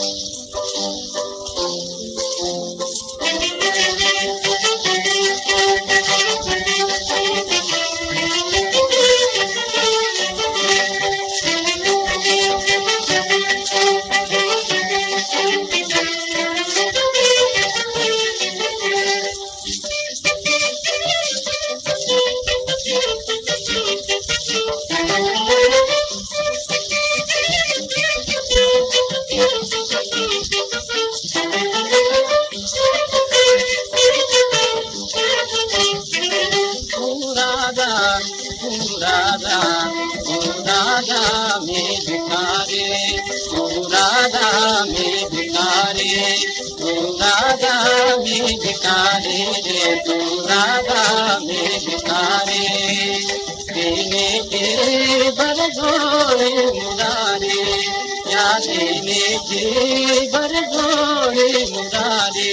Música go રાજા મે દેખા રે go રાજા મે દેખા રે ગો રાજા મે દેખા રે જે તુ રાજા મે દેખા રે તીને કે બરઘો રે મુરારે યા તીને કે બરઘો રે મુરારે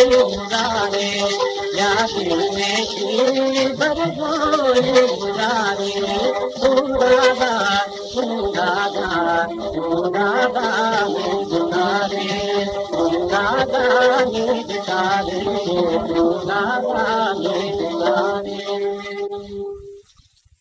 दादाु गुड़े दादा गीत गाॾे दादा